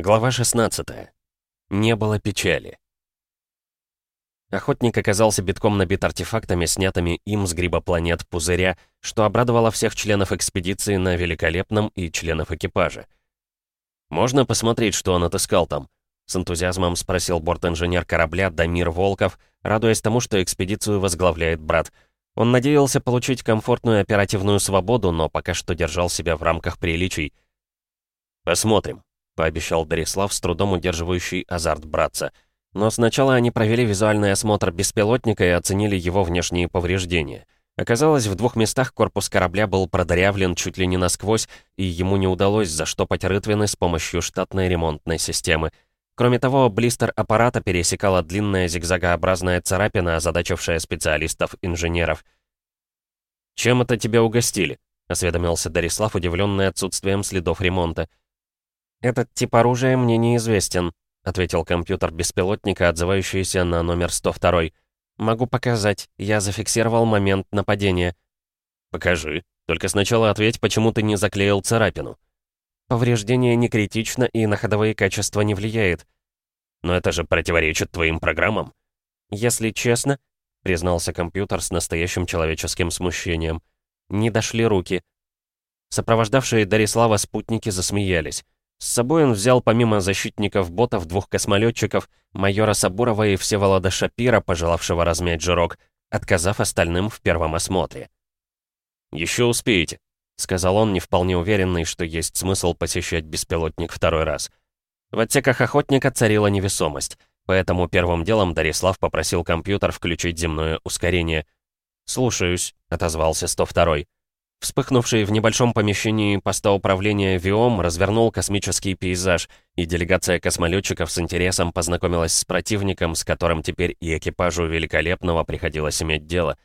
Глава 16. Не было печали. Охотник оказался битком набит артефактами, снятыми им с гриба планет Пузыря, что обрадовало всех членов экспедиции на Великолепном и членов экипажа. «Можно посмотреть, что он отыскал там?» С энтузиазмом спросил борт-инженер корабля Дамир Волков, радуясь тому, что экспедицию возглавляет брат. Он надеялся получить комфортную оперативную свободу, но пока что держал себя в рамках приличий. «Посмотрим», пообещал Дарислав, с трудом удерживающий азарт братца. Но сначала они провели визуальный осмотр беспилотника и оценили его внешние повреждения. Оказалось, в двух местах корпус корабля был продырявлен чуть ли не насквозь, и ему не удалось заштопать рытвины с помощью штатной ремонтной системы. Кроме того, блистер аппарата пересекала длинная зигзагообразная царапина, озадачившая специалистов-инженеров. «Чем это тебя угостили?» — осведомился Дарислав, удивленный отсутствием следов ремонта. «Этот тип оружия мне неизвестен», — ответил компьютер беспилотника, отзывающийся на номер 102. «Могу показать. Я зафиксировал момент нападения». «Покажи. Только сначала ответь, почему ты не заклеил царапину». «Повреждение не критично и на ходовые качества не влияет». «Но это же противоречит твоим программам». «Если честно», — признался компьютер с настоящим человеческим смущением, — «не дошли руки». Сопровождавшие Дарислава спутники засмеялись. С собой он взял помимо защитников-ботов двух космолетчиков, майора Сабурова и Всеволода Шапира, пожелавшего размять жирок, отказав остальным в первом осмотре. «Еще успеете», — сказал он, не вполне уверенный, что есть смысл посещать беспилотник второй раз. В отсеках охотника царила невесомость, поэтому первым делом Дарислав попросил компьютер включить земное ускорение. «Слушаюсь», — отозвался 102-й. Вспыхнувший в небольшом помещении поста управления ВИОМ развернул космический пейзаж, и делегация космолетчиков с интересом познакомилась с противником, с которым теперь и экипажу Великолепного приходилось иметь дело.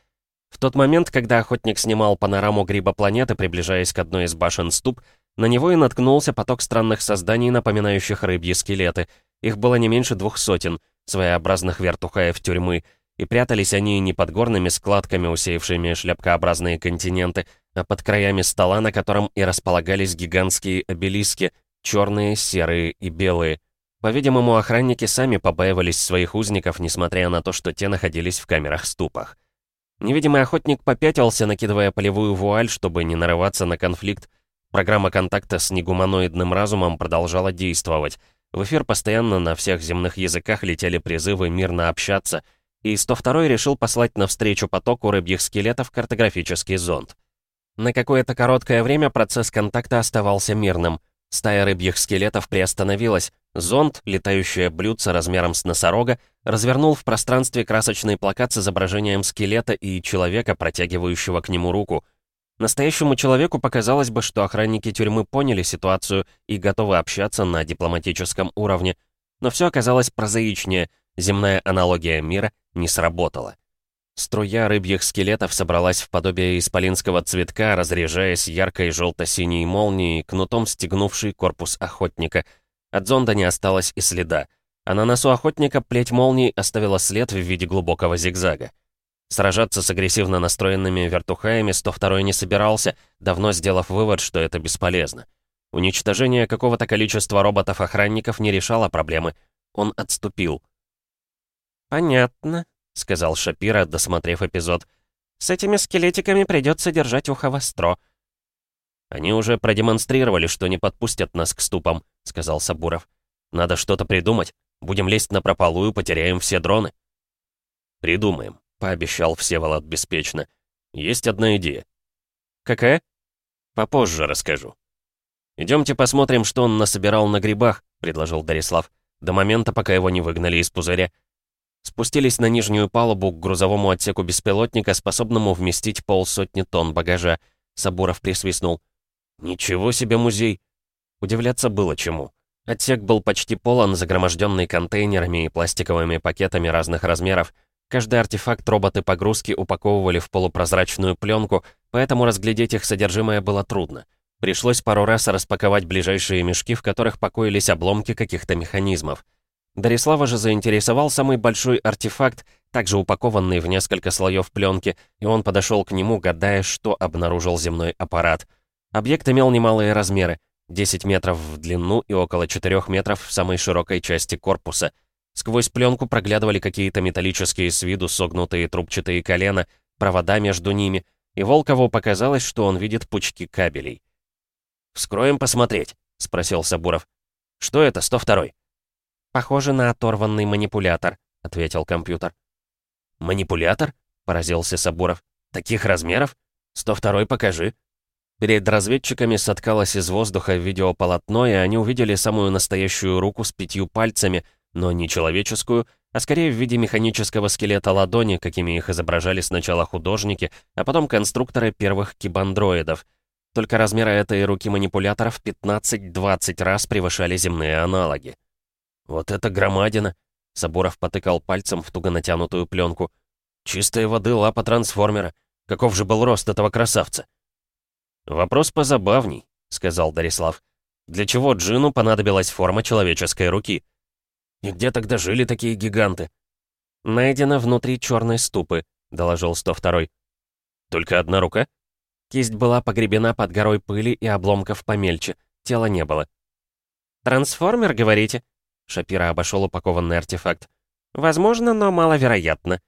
В тот момент, когда охотник снимал панораму гриба планеты, приближаясь к одной из башен ступ, на него и наткнулся поток странных созданий, напоминающих рыбьи скелеты. Их было не меньше двух сотен, своеобразных вертухаев тюрьмы, и прятались они не под горными складками, усеявшими шляпкообразные континенты, а под краями стола, на котором и располагались гигантские обелиски, черные, серые и белые. По-видимому, охранники сами побаивались своих узников, несмотря на то, что те находились в камерах-ступах. Невидимый охотник попятился, накидывая полевую вуаль, чтобы не нарываться на конфликт. Программа контакта с негуманоидным разумом продолжала действовать. В эфир постоянно на всех земных языках летели призывы мирно общаться, и 102 решил послать навстречу потоку рыбьих скелетов картографический зонд. На какое-то короткое время процесс контакта оставался мирным. Стая рыбьих скелетов приостановилась. Зонд, летающее блюдце размером с носорога, развернул в пространстве красочный плакат с изображением скелета и человека, протягивающего к нему руку. Настоящему человеку показалось бы, что охранники тюрьмы поняли ситуацию и готовы общаться на дипломатическом уровне. Но все оказалось прозаичнее, земная аналогия мира не сработала. Струя рыбьих скелетов собралась в подобие исполинского цветка, разряжаясь яркой желто-синей молнией, кнутом стегнувший корпус охотника. От зонда не осталось и следа. А на носу охотника плеть молний оставила след в виде глубокого зигзага. Сражаться с агрессивно настроенными вертухаями 102 не собирался, давно сделав вывод, что это бесполезно. Уничтожение какого-то количества роботов-охранников не решало проблемы. Он отступил. «Понятно», — сказал Шапира, досмотрев эпизод. «С этими скелетиками придется держать ухо востро». «Они уже продемонстрировали, что не подпустят нас к ступам», — сказал Сабуров. «Надо что-то придумать. Будем лезть на прополую, потеряем все дроны». «Придумаем», — пообещал Всеволод беспечно. «Есть одна идея». «Какая?» «Попозже расскажу». «Идемте посмотрим, что он насобирал на грибах», — предложил Дарислав. «До момента, пока его не выгнали из пузыря. Спустились на нижнюю палубу к грузовому отсеку беспилотника, способному вместить полсотни тонн багажа. Сабуров присвистнул. «Ничего себе музей!» Удивляться было чему. Отсек был почти полон, загроможденный контейнерами и пластиковыми пакетами разных размеров. Каждый артефакт роботы погрузки упаковывали в полупрозрачную пленку, поэтому разглядеть их содержимое было трудно. Пришлось пару раз распаковать ближайшие мешки, в которых покоились обломки каких-то механизмов. Дарислава же заинтересовал самый большой артефакт, также упакованный в несколько слоев пленки, и он подошел к нему, гадая, что обнаружил земной аппарат. Объект имел немалые размеры. 10 метров в длину и около 4 метров в самой широкой части корпуса. Сквозь пленку проглядывали какие-то металлические с виду согнутые трубчатые колена, провода между ними, и Волкову показалось, что он видит пучки кабелей. «Вскроем посмотреть», — спросил Сабуров. «Что это, 102-й?» «Похоже на оторванный манипулятор», — ответил компьютер. «Манипулятор?» — поразился Сабуров. «Таких размеров? 102-й покажи». Перед разведчиками соткалось из воздуха видеополотно, и они увидели самую настоящую руку с пятью пальцами, но не человеческую, а скорее в виде механического скелета ладони, какими их изображали сначала художники, а потом конструкторы первых кибандроидов. Только размеры этой руки манипуляторов 15-20 раз превышали земные аналоги. «Вот это громадина!» — Сабуров потыкал пальцем в туго натянутую пленку. «Чистой воды лапа трансформера. Каков же был рост этого красавца?» «Вопрос позабавней», — сказал Дарислав. «Для чего Джину понадобилась форма человеческой руки?» «И где тогда жили такие гиганты?» «Найдено внутри черной ступы», — доложил 102-й. «Только одна рука?» Кисть была погребена под горой пыли и обломков помельче. Тела не было. «Трансформер, говорите?» Шапира обошел упакованный артефакт. «Возможно, но маловероятно».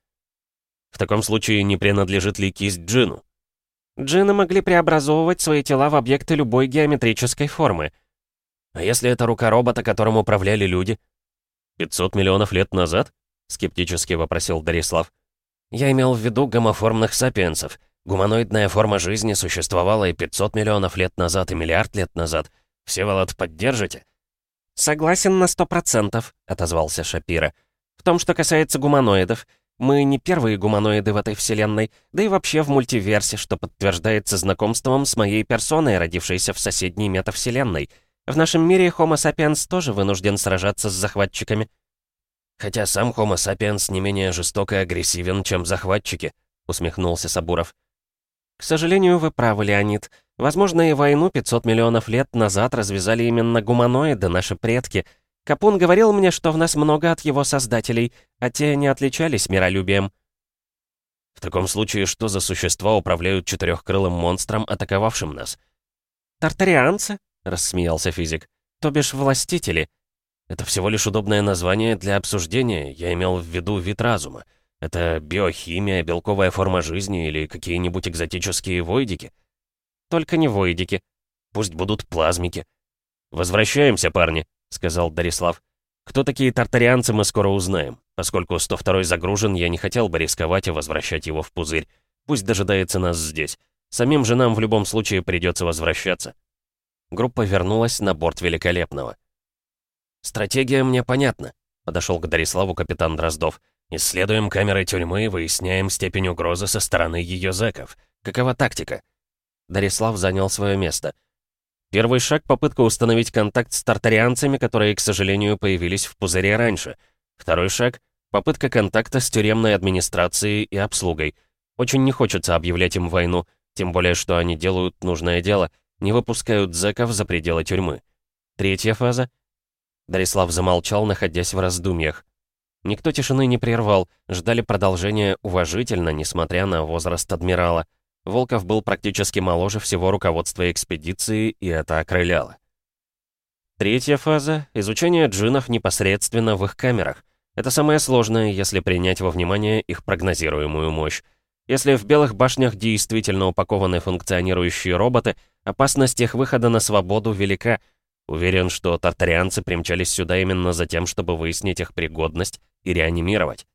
«В таком случае не принадлежит ли кисть Джину?» Джины могли преобразовывать свои тела в объекты любой геометрической формы. «А если это рука робота, которым управляли люди?» «500 миллионов лет назад?» — скептически вопросил Дарислав. «Я имел в виду гомоформных сапиенсов. Гуманоидная форма жизни существовала и 500 миллионов лет назад, и миллиард лет назад. Всеволод, поддержите?» «Согласен на сто процентов», — отозвался Шапира. «В том, что касается гуманоидов, мы не первые гуманоиды в этой вселенной, да и вообще в мультиверсе, что подтверждается знакомством с моей персоной, родившейся в соседней метавселенной. В нашем мире Homo sapiens тоже вынужден сражаться с захватчиками. «Хотя сам Homo sapiens не менее жесток и агрессивен, чем захватчики», — усмехнулся Сабуров. «К сожалению, вы правы, Леонид. Возможно, и войну 500 миллионов лет назад развязали именно гуманоиды, наши предки. Капун говорил мне, что в нас много от его создателей, а те не отличались миролюбием». «В таком случае, что за существа управляют четырехкрылым монстром, атаковавшим нас?» «Тартарианцы?» — рассмеялся физик. «То бишь властители». «Это всего лишь удобное название для обсуждения, я имел в виду вид разума. Это биохимия, белковая форма жизни или какие-нибудь экзотические войдики?» «Только не войдики». «Пусть будут плазмики». «Возвращаемся, парни», — сказал Дарислав. «Кто такие тартарианцы, мы скоро узнаем. Поскольку 102 загружен, я не хотел бы рисковать и возвращать его в пузырь. Пусть дожидается нас здесь. Самим же нам в любом случае придется возвращаться». Группа вернулась на борт Великолепного. «Стратегия мне понятна», — подошел к Дариславу капитан Дроздов. «Исследуем камеры тюрьмы и выясняем степень угрозы со стороны ее зэков. Какова тактика?» Дарислав занял свое место. Первый шаг — попытка установить контакт с тартарианцами, которые, к сожалению, появились в пузыре раньше. Второй шаг — попытка контакта с тюремной администрацией и обслугой. Очень не хочется объявлять им войну, тем более, что они делают нужное дело — не выпускают зэков за пределы тюрьмы. Третья фаза. Дарислав замолчал, находясь в раздумьях. Никто тишины не прервал, ждали продолжения уважительно, несмотря на возраст адмирала. Волков был практически моложе всего руководства экспедиции, и это окрыляло. Третья фаза — изучение джинов непосредственно в их камерах. Это самое сложное, если принять во внимание их прогнозируемую мощь. Если в белых башнях действительно упакованы функционирующие роботы, опасность их выхода на свободу велика. Уверен, что тартарианцы примчались сюда именно за тем, чтобы выяснить их пригодность и реанимировать.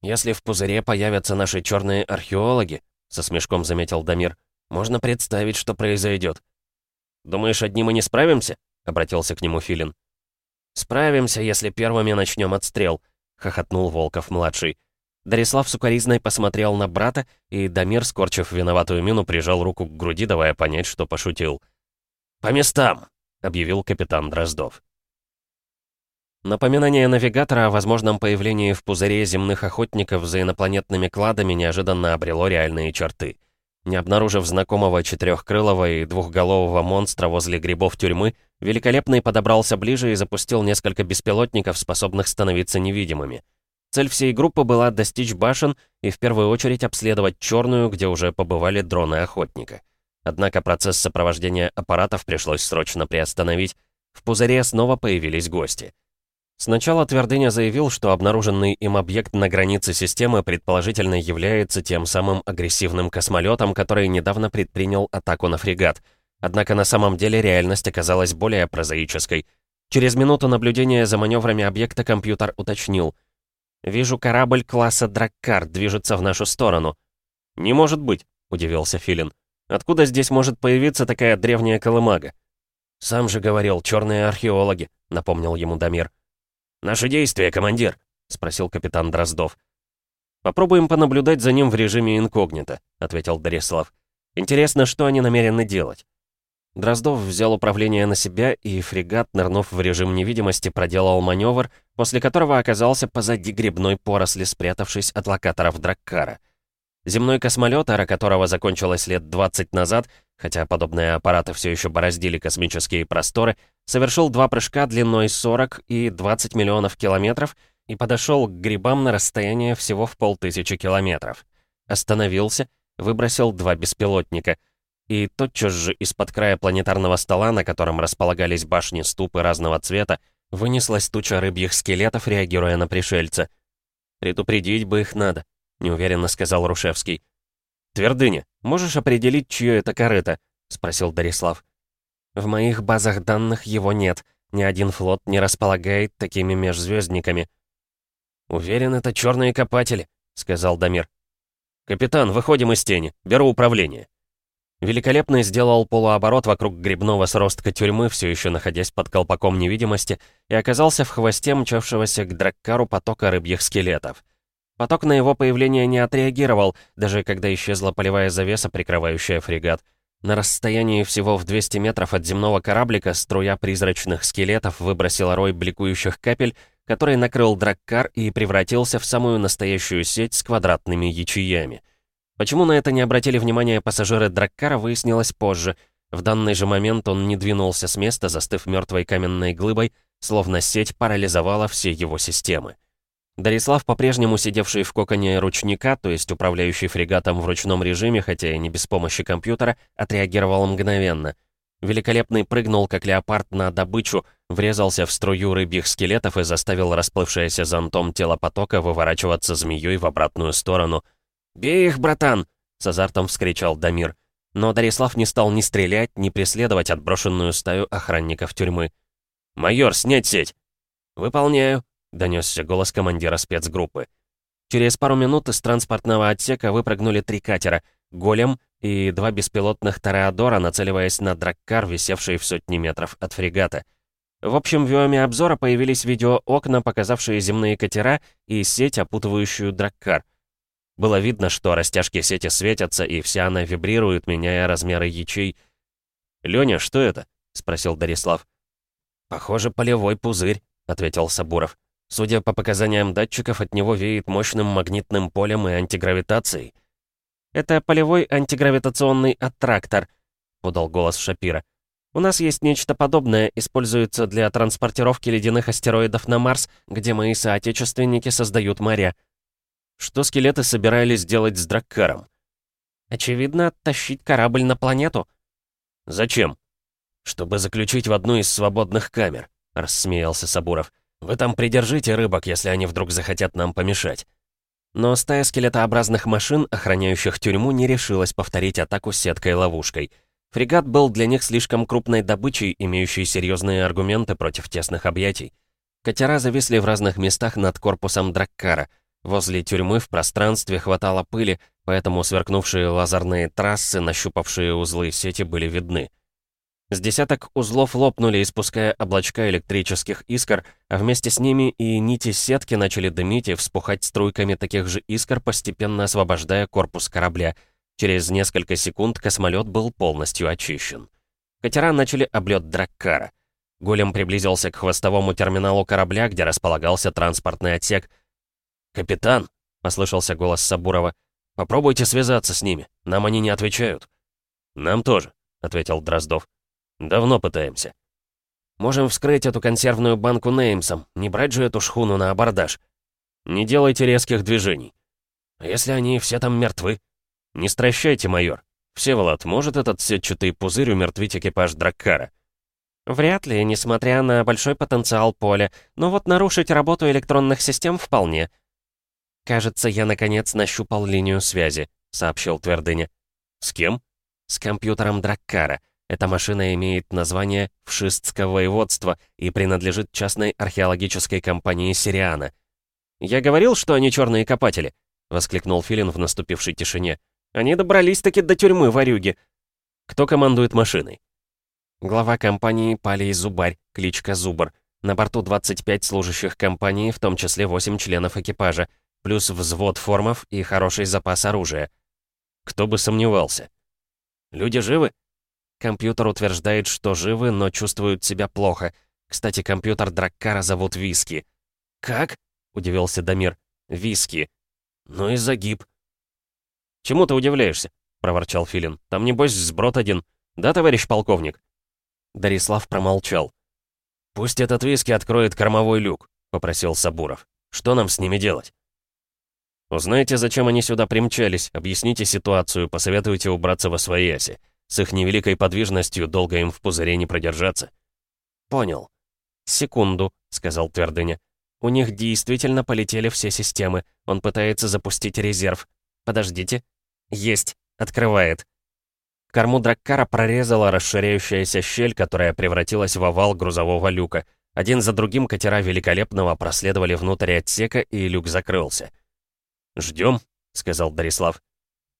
«Если в пузыре появятся наши черные археологи», — со смешком заметил Дамир, — «можно представить, что произойдет. «Думаешь, одни мы не справимся?» — обратился к нему Филин. «Справимся, если первыми начнем отстрел», — хохотнул Волков-младший. Дарислав сукоризной посмотрел на брата, и Дамир, скорчив виноватую мину, прижал руку к груди, давая понять, что пошутил. «По местам!» — объявил капитан Дроздов. Напоминание навигатора о возможном появлении в пузыре земных охотников за инопланетными кладами неожиданно обрело реальные черты. Не обнаружив знакомого четырехкрылого и двухголового монстра возле грибов тюрьмы, Великолепный подобрался ближе и запустил несколько беспилотников, способных становиться невидимыми. Цель всей группы была достичь башен и в первую очередь обследовать черную, где уже побывали дроны охотника. Однако процесс сопровождения аппаратов пришлось срочно приостановить. В пузыре снова появились гости. Сначала Твердыня заявил, что обнаруженный им объект на границе системы предположительно является тем самым агрессивным космолетом, который недавно предпринял атаку на фрегат. Однако на самом деле реальность оказалась более прозаической. Через минуту наблюдения за маневрами объекта компьютер уточнил. «Вижу корабль класса Драккар движется в нашу сторону». «Не может быть», — удивился Филин. «Откуда здесь может появиться такая древняя колымага?» «Сам же говорил, черные археологи», — напомнил ему Дамир. «Наши действия, командир?» — спросил капитан Дроздов. «Попробуем понаблюдать за ним в режиме инкогнито», — ответил Дорислав. «Интересно, что они намерены делать?» Дроздов взял управление на себя, и фрегат, нырнув в режим невидимости, проделал маневр, после которого оказался позади грибной поросли, спрятавшись от локаторов Драккара. Земной космолет, эра которого закончилась лет 20 назад, хотя подобные аппараты все еще бороздили космические просторы, совершил два прыжка длиной 40 и 20 миллионов километров и подошел к грибам на расстояние всего в полтысячи километров. Остановился, выбросил два беспилотника. И тотчас же из-под края планетарного стола, на котором располагались башни-ступы разного цвета, вынеслась туча рыбьих скелетов, реагируя на пришельца. «Предупредить бы их надо», — неуверенно сказал Рушевский. «Твердыня, можешь определить, чье это корыто?» — спросил Дарислав. В моих базах данных его нет. Ни один флот не располагает такими межзвездниками. «Уверен, это черные копатели», — сказал Дамир. «Капитан, выходим из тени. Беру управление». Великолепный сделал полуоборот вокруг грибного сростка тюрьмы, все еще находясь под колпаком невидимости, и оказался в хвосте мчавшегося к драккару потока рыбьих скелетов. Поток на его появление не отреагировал, даже когда исчезла полевая завеса, прикрывающая фрегат. На расстоянии всего в 200 метров от земного кораблика струя призрачных скелетов выбросила рой бликующих капель, который накрыл драккар и превратился в самую настоящую сеть с квадратными ячеями. Почему на это не обратили внимания пассажиры драккара, выяснилось позже. В данный же момент он не двинулся с места, застыв мертвой каменной глыбой, словно сеть парализовала все его системы. Дарислав, по-прежнему сидевший в коконе ручника, то есть управляющий фрегатом в ручном режиме, хотя и не без помощи компьютера, отреагировал мгновенно. Великолепный прыгнул, как леопард, на добычу, врезался в струю рыбьих скелетов и заставил расплывшееся зонтом тело потока выворачиваться змеей в обратную сторону. «Бей их, братан!» — с азартом вскричал Дамир. Но Дарислав не стал ни стрелять, ни преследовать отброшенную стаю охранников тюрьмы. «Майор, снять сеть!» «Выполняю», — донесся голос командира спецгруппы. Через пару минут из транспортного отсека выпрыгнули три катера, «Голем» и два беспилотных «Тореадора», нацеливаясь на драккар, висевший в сотни метров от фрегата. В общем, виоме обзора появились видеоокна, показавшие земные катера и сеть, опутывающую драккар. Было видно, что растяжки сети светятся, и вся она вибрирует, меняя размеры ячей. «Лёня, что это?» — спросил Дарислав. «Похоже, полевой пузырь», — ответил Сабуров. Судя по показаниям датчиков, от него веет мощным магнитным полем и антигравитацией. «Это полевой антигравитационный аттрактор», — подал голос Шапира. «У нас есть нечто подобное, используется для транспортировки ледяных астероидов на Марс, где мои соотечественники создают моря». Что скелеты собирались делать с Драккаром? «Очевидно, тащить корабль на планету». «Зачем?» «Чтобы заключить в одну из свободных камер», — рассмеялся Сабуров. «Вы там придержите рыбок, если они вдруг захотят нам помешать». Но стая скелетообразных машин, охраняющих тюрьму, не решилась повторить атаку сеткой-ловушкой. Фрегат был для них слишком крупной добычей, имеющей серьезные аргументы против тесных объятий. Катера зависли в разных местах над корпусом Драккара. Возле тюрьмы в пространстве хватало пыли, поэтому сверкнувшие лазерные трассы, нащупавшие узлы сети, были видны. С десяток узлов лопнули, испуская облачка электрических искр, а вместе с ними и нити сетки начали дымить и вспухать струйками таких же искр, постепенно освобождая корпус корабля. Через несколько секунд космолет был полностью очищен. Катера начали облет Драккара. Голем приблизился к хвостовому терминалу корабля, где располагался транспортный отсек. «Капитан!» — послышался голос Сабурова. «Попробуйте связаться с ними. Нам они не отвечают». «Нам тоже», — ответил Дроздов. «Давно пытаемся». «Можем вскрыть эту консервную банку Неймсом, не брать же эту шхуну на абордаж». «Не делайте резких движений». «А если они все там мертвы?» «Не стращайте, майор. «Всеволод, может этот сетчатый пузырь умертвить экипаж Драккара?» «Вряд ли, несмотря на большой потенциал поля, но вот нарушить работу электронных систем вполне». «Кажется, я, наконец, нащупал линию связи», — сообщил Твердыня. «С кем?» «С компьютером Драккара. Эта машина имеет название Вшистского воеводства и принадлежит частной археологической компании «Сириана». «Я говорил, что они черные копатели», — воскликнул Филин в наступившей тишине. Они добрались-таки до тюрьмы, ворюги. Кто командует машиной? Глава компании Палей Зубарь, кличка Зубр. На борту 25 служащих компании, в том числе 8 членов экипажа, плюс взвод формов и хороший запас оружия. Кто бы сомневался. Люди живы? Компьютер утверждает, что живы, но чувствуют себя плохо. Кстати, компьютер Драккара зовут Виски. «Как?» — удивился Дамир. «Виски». «Ну и загиб», «Чему ты удивляешься?» — проворчал Филин. «Там, небось, сброд один. Да, товарищ полковник?» Дарислав промолчал. «Пусть этот виски откроет кормовой люк», — попросил Сабуров. «Что нам с ними делать?» «Узнайте, зачем они сюда примчались, объясните ситуацию, посоветуйте убраться во свояси. С их невеликой подвижностью долго им в пузыре не продержаться». «Понял». «Секунду», — сказал Твердыня. «У них действительно полетели все системы. Он пытается запустить резерв. Подождите, «Есть!» — открывает. Корму Драккара прорезала расширяющаяся щель, которая превратилась в овал грузового люка. Один за другим катера Великолепного проследовали внутрь отсека, и люк закрылся. «Ждем», — сказал Дарислав.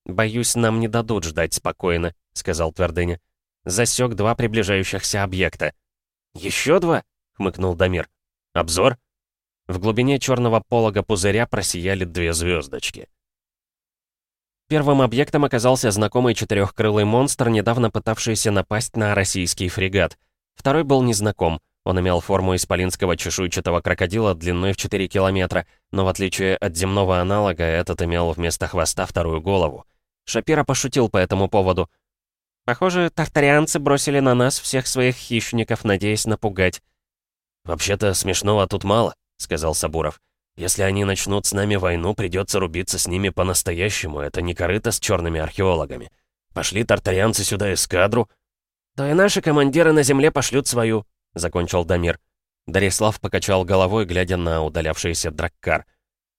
«Боюсь, нам не дадут ждать спокойно», — сказал Твердыня. Засек два приближающихся объекта. «Еще два?» — хмыкнул Дамир. «Обзор?» В глубине черного полога пузыря просияли две звездочки. Первым объектом оказался знакомый четырехкрылый монстр, недавно пытавшийся напасть на российский фрегат. Второй был незнаком. Он имел форму исполинского чешуйчатого крокодила длиной в 4 километра, но в отличие от земного аналога, этот имел вместо хвоста вторую голову. Шапира пошутил по этому поводу. «Похоже, тартарианцы бросили на нас всех своих хищников, надеясь напугать». «Вообще-то смешного тут мало», — сказал Сабуров. Если они начнут с нами войну, придется рубиться с ними по-настоящему. Это не корыто с черными археологами. Пошли тартарианцы сюда эскадру. То и наши командиры на земле пошлют свою, закончил Дамир. Дарислав покачал головой, глядя на удалявшийся драккар.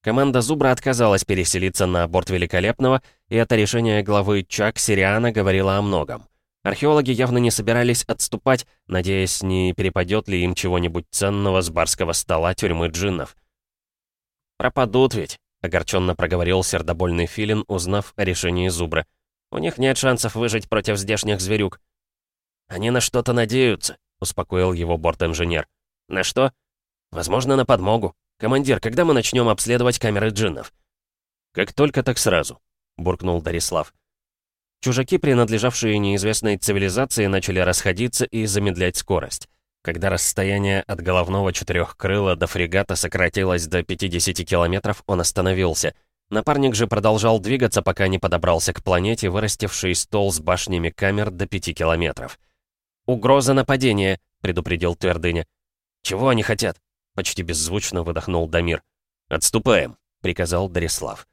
Команда Зубра отказалась переселиться на борт Великолепного, и это решение главы Чак Сириана говорило о многом. Археологи явно не собирались отступать, надеясь, не перепадет ли им чего-нибудь ценного с барского стола тюрьмы джиннов. «Пропадут ведь», — огорченно проговорил сердобольный филин, узнав о решении Зубра. «У них нет шансов выжить против здешних зверюк». «Они на что-то надеются», — успокоил его борт-инженер. «На что?» «Возможно, на подмогу. Командир, когда мы начнем обследовать камеры джиннов?» «Как только, так сразу», — буркнул Дарислав. Чужаки, принадлежавшие неизвестной цивилизации, начали расходиться и замедлять скорость. Когда расстояние от головного четырехкрыла до фрегата сократилось до 50 километров, он остановился. Напарник же продолжал двигаться, пока не подобрался к планете, вырастившей стол с башнями камер до 5 километров. «Угроза нападения», — предупредил Твердыня. «Чего они хотят?» — почти беззвучно выдохнул Дамир. «Отступаем», — приказал Дарислав.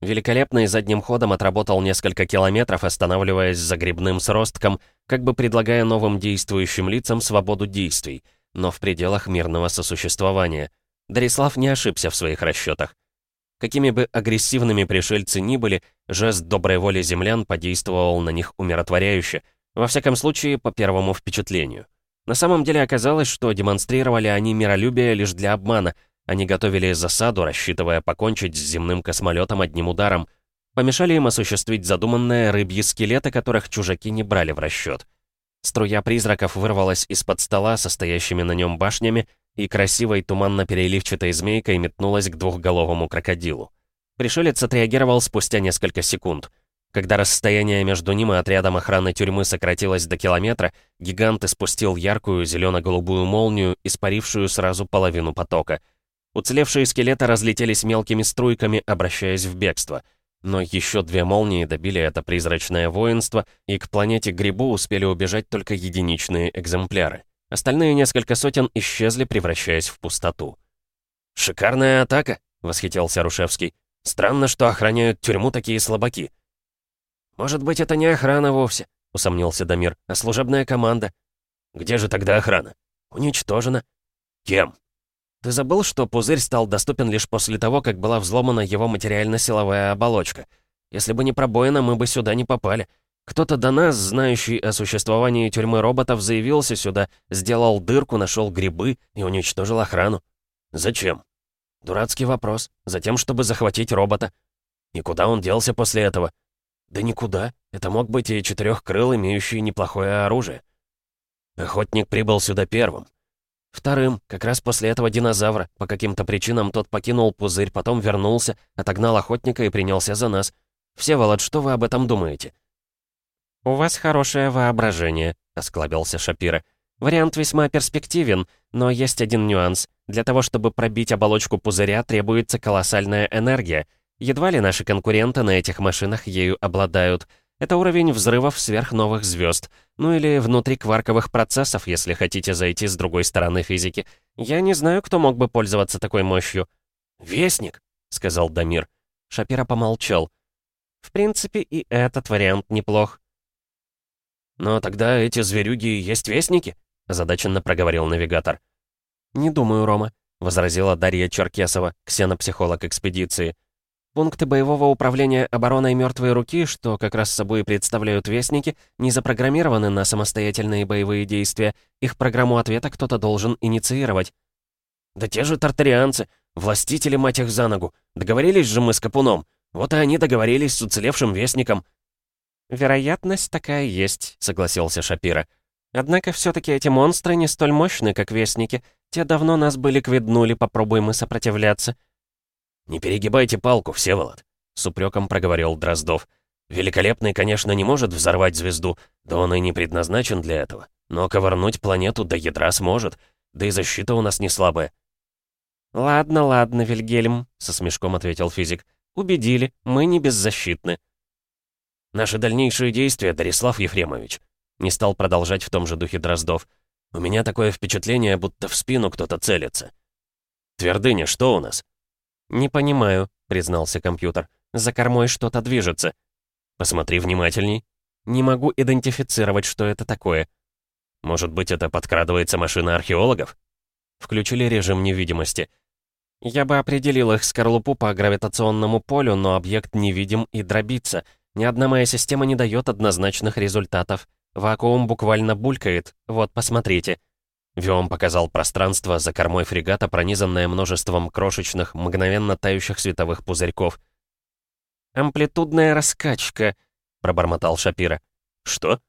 Великолепный задним ходом отработал несколько километров, останавливаясь за грибным сростком, как бы предлагая новым действующим лицам свободу действий, но в пределах мирного сосуществования. Дарислав не ошибся в своих расчетах. Какими бы агрессивными пришельцы ни были, жест доброй воли землян подействовал на них умиротворяюще, во всяком случае, по первому впечатлению. На самом деле оказалось, что демонстрировали они миролюбие лишь для обмана — они готовили засаду, рассчитывая покончить с земным космолетом одним ударом. Помешали им осуществить задуманное рыбьи скелеты, которых чужаки не брали в расчет. Струя призраков вырвалась из-под стола, состоящими на нем башнями, и красивой туманно-переливчатой змейкой метнулась к двухголовому крокодилу. Пришелец отреагировал спустя несколько секунд. Когда расстояние между ним и отрядом охраны тюрьмы сократилось до километра, гигант испустил яркую зелено-голубую молнию, испарившую сразу половину потока — Уцелевшие скелеты разлетелись мелкими струйками, обращаясь в бегство. Но еще две молнии добили это призрачное воинство, и к планете Грибу успели убежать только единичные экземпляры. Остальные несколько сотен исчезли, превращаясь в пустоту. «Шикарная атака!» — восхитился Рушевский. «Странно, что охраняют тюрьму такие слабаки». «Может быть, это не охрана вовсе», — усомнился Дамир, — «а служебная команда». «Где же тогда охрана?» «Уничтожена». «Кем?» «Ты забыл, что пузырь стал доступен лишь после того, как была взломана его материально-силовая оболочка? Если бы не пробоина, мы бы сюда не попали. Кто-то до нас, знающий о существовании тюрьмы роботов, заявился сюда, сделал дырку, нашел грибы и уничтожил охрану. Зачем? Дурацкий вопрос. Затем, чтобы захватить робота. И куда он делся после этого? Да никуда. Это мог быть и четырехкрыл, имеющий неплохое оружие. Охотник прибыл сюда первым. Вторым, как раз после этого динозавра. По каким-то причинам тот покинул пузырь, потом вернулся, отогнал охотника и принялся за нас. Всеволод, что вы об этом думаете? «У вас хорошее воображение», — осклабился Шапира. «Вариант весьма перспективен, но есть один нюанс. Для того, чтобы пробить оболочку пузыря, требуется колоссальная энергия — Едва ли наши конкуренты на этих машинах ею обладают. Это уровень взрывов сверхновых звезд, ну или внутрикварковых процессов, если хотите зайти с другой стороны физики. Я не знаю, кто мог бы пользоваться такой мощью. «Вестник», — сказал Дамир. Шапира помолчал. В принципе, и этот вариант неплох. «Но тогда эти зверюги есть вестники?» — озадаченно проговорил навигатор. «Не думаю, Рома», — возразила Дарья Черкесова, ксенопсихолог экспедиции. Пункты боевого управления обороной мертвой руки, что как раз собой представляют вестники, не запрограммированы на самостоятельные боевые действия. Их программу ответа кто-то должен инициировать. «Да те же тартарианцы, властители, мать их, за ногу. Договорились же мы с Капуном. Вот и они договорились с уцелевшим вестником». «Вероятность такая есть», — согласился Шапира. «Однако все таки эти монстры не столь мощны, как вестники. Те давно нас бы ликвиднули, попробуем мы сопротивляться». «Не перегибайте палку, Всеволод», — с упреком проговорил Дроздов. «Великолепный, конечно, не может взорвать звезду, да он и не предназначен для этого. Но ковырнуть планету до ядра сможет, да и защита у нас не слабая». «Ладно, ладно, Вильгельм», — со смешком ответил физик. «Убедили, мы не беззащитны». «Наши дальнейшие действия, Дарислав Ефремович», — не стал продолжать в том же духе Дроздов. «У меня такое впечатление, будто в спину кто-то целится». «Твердыня, что у нас?» «Не понимаю», — признался компьютер. «За кормой что-то движется». «Посмотри внимательней». «Не могу идентифицировать, что это такое». «Может быть, это подкрадывается машина археологов?» Включили режим невидимости. «Я бы определил их скорлупу по гравитационному полю, но объект невидим и дробится. Ни одна моя система не дает однозначных результатов. Вакуум буквально булькает. Вот, посмотрите». Виом показал пространство за кормой фрегата, пронизанное множеством крошечных, мгновенно тающих световых пузырьков. «Амплитудная раскачка», — пробормотал Шапира. «Что?»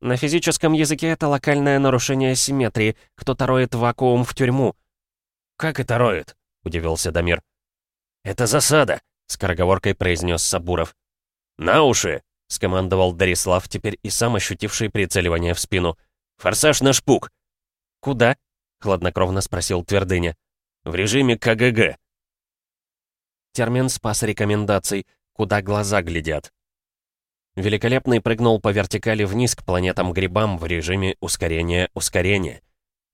«На физическом языке это локальное нарушение симметрии. Кто-то роет вакуум в тюрьму». «Как это роет?» — удивился Дамир. «Это засада», — скороговоркой произнес Сабуров. «На уши!» — скомандовал Дарислав, теперь и сам ощутивший прицеливание в спину. «Форсаж на шпук!» «Куда?» — хладнокровно спросил Твердыня. «В режиме КГГ». Термин спас рекомендаций «Куда глаза глядят». Великолепный прыгнул по вертикали вниз к планетам-грибам в режиме ускорения-ускорения.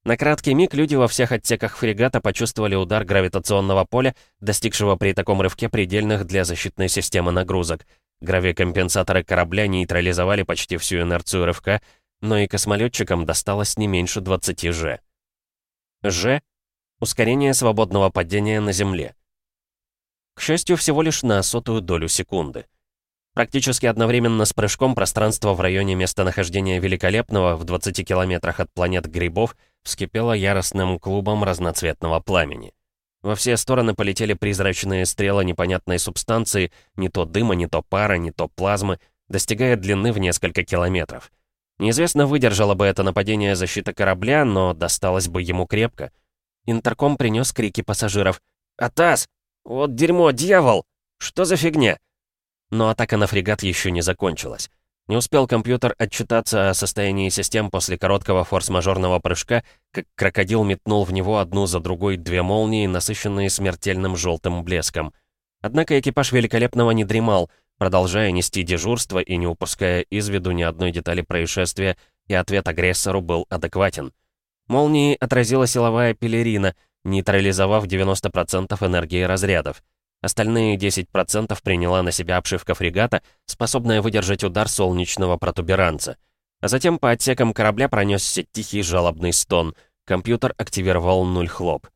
На краткий миг люди во всех отсеках фрегата почувствовали удар гравитационного поля, достигшего при таком рывке предельных для защитной системы нагрузок. Гравикомпенсаторы корабля нейтрализовали почти всю инерцию рывка, но и космолетчикам досталось не меньше 20 Ж. Ж — ускорение свободного падения на Земле. К счастью, всего лишь на сотую долю секунды. Практически одновременно с прыжком пространство в районе местонахождения Великолепного в 20 километрах от планет Грибов вскипело яростным клубом разноцветного пламени. Во все стороны полетели призрачные стрелы непонятной субстанции, не то дыма, не то пара, не то плазмы, достигая длины в несколько километров. Неизвестно, выдержало бы это нападение защита корабля, но досталось бы ему крепко. Интерком принес крики пассажиров. «Атас! Вот дерьмо, дьявол! Что за фигня?» Но атака на фрегат еще не закончилась. Не успел компьютер отчитаться о состоянии систем после короткого форс-мажорного прыжка, как крокодил метнул в него одну за другой две молнии, насыщенные смертельным желтым блеском. Однако экипаж Великолепного не дремал — продолжая нести дежурство и не упуская из виду ни одной детали происшествия, и ответ агрессору был адекватен. Молнией отразила силовая пелерина, нейтрализовав 90% энергии разрядов. Остальные 10% приняла на себя обшивка фрегата, способная выдержать удар солнечного протуберанца. А затем по отсекам корабля пронесся тихий жалобный стон. Компьютер активировал нуль хлоп.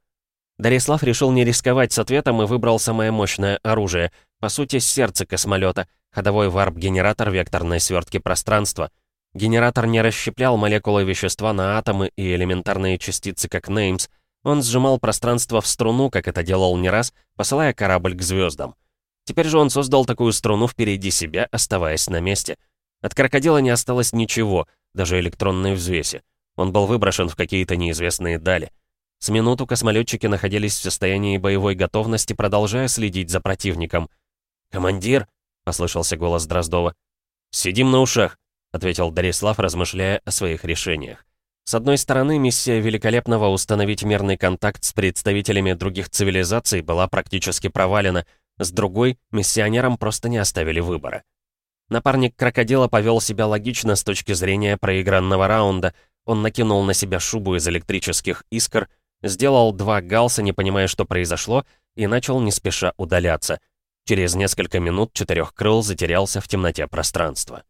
Дарислав решил не рисковать с ответом и выбрал самое мощное оружие, по сути, сердце космолета, ходовой варп-генератор векторной свертки пространства. Генератор не расщеплял молекулы вещества на атомы и элементарные частицы, как Неймс, он сжимал пространство в струну, как это делал не раз, посылая корабль к звездам. Теперь же он создал такую струну впереди себя, оставаясь на месте. От крокодила не осталось ничего, даже электронной взвеси. Он был выброшен в какие-то неизвестные дали. С минуту космолетчики находились в состоянии боевой готовности, продолжая следить за противником. «Командир!» — послышался голос Дроздова. «Сидим на ушах», — ответил Дарислав, размышляя о своих решениях. С одной стороны, миссия Великолепного установить мирный контакт с представителями других цивилизаций была практически провалена, с другой, миссионерам просто не оставили выбора. Напарник крокодила повел себя логично с точки зрения проигранного раунда. Он накинул на себя шубу из электрических искр, сделал два галса, не понимая, что произошло, и начал не спеша удаляться. Через несколько минут четырехкрыл затерялся в темноте пространства.